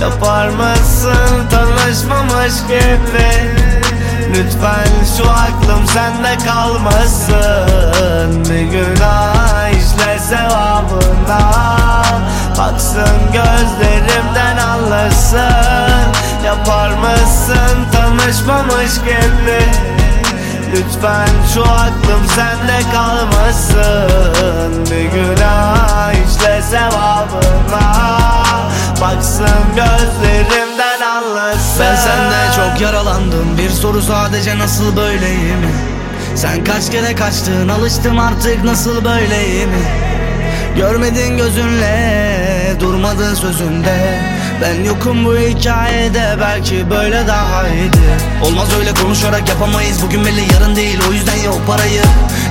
Yapar mısın? Tanışmamış gibi Lütfen şu aklım sende kalmasın. Bir günah işle sevabına. Baksın gözlerimden anlasın. Yapar mısın? Tanışmamış gibi Lütfen şu aklım sende kalmasın. Bir günah işle sevabına Ben sende çok yaralandım. Bir soru sadece nasıl böyleyim? Sen kaç kere kaçtın? Alıştım artık nasıl böyleyim? Görmedin gözünle durmadın sözünde. Ben yokum bu hikayede belki böyle daha iyiydi. Olmaz öyle konuşarak yapamayız. Bugün belli yarın değil. O yüzden yok parayı.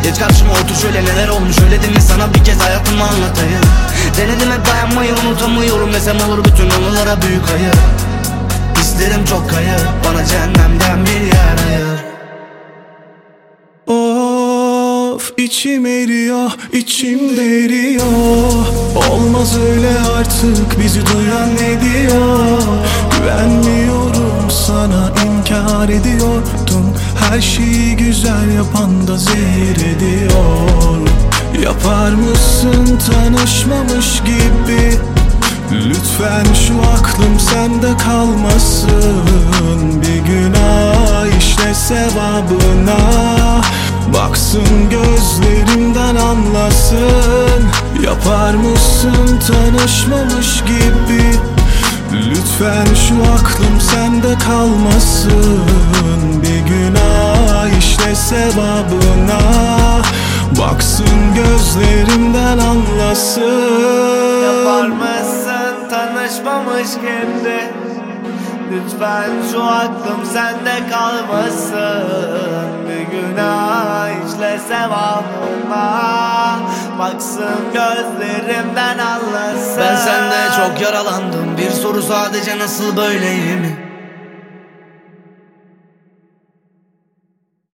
Geç karşıma otur şöyle neler olmuş? Söyledim mi? Sana bir kez hayatımı anlatayım. Denedim hep dayanmayı unutamıyorum desem olur. Bütün anılara büyük hayır İsterim çok kayır Bana cehennemden bir yer ayır. Of içim eriyor, içim eriyor Olmaz öyle artık bizi duyan ne diyor? Güvenmiyorum sana inkar ediyordun Her şeyi güzel yapan da zehir ediyor. Yapar mısın tanışmamış gibi Lütfen şu aklım sende kalmasın. Bir günah işle sevabına. Baksın gözlerimden anlasın. Yapar mısın tanışmamış gibi? Lütfen şu aklım sende kalmasın. Bir günah işle sevabına. Baksın gözlerimden anlasın. Yapar mısın tanışmamış gibi Lütfen şu aklım sende kalmasın. Bir günah işle sevabıma. Baksın gözlerimden anlasın. Ben sende çok yaralandım. Bir soru sadece nasıl böyleyim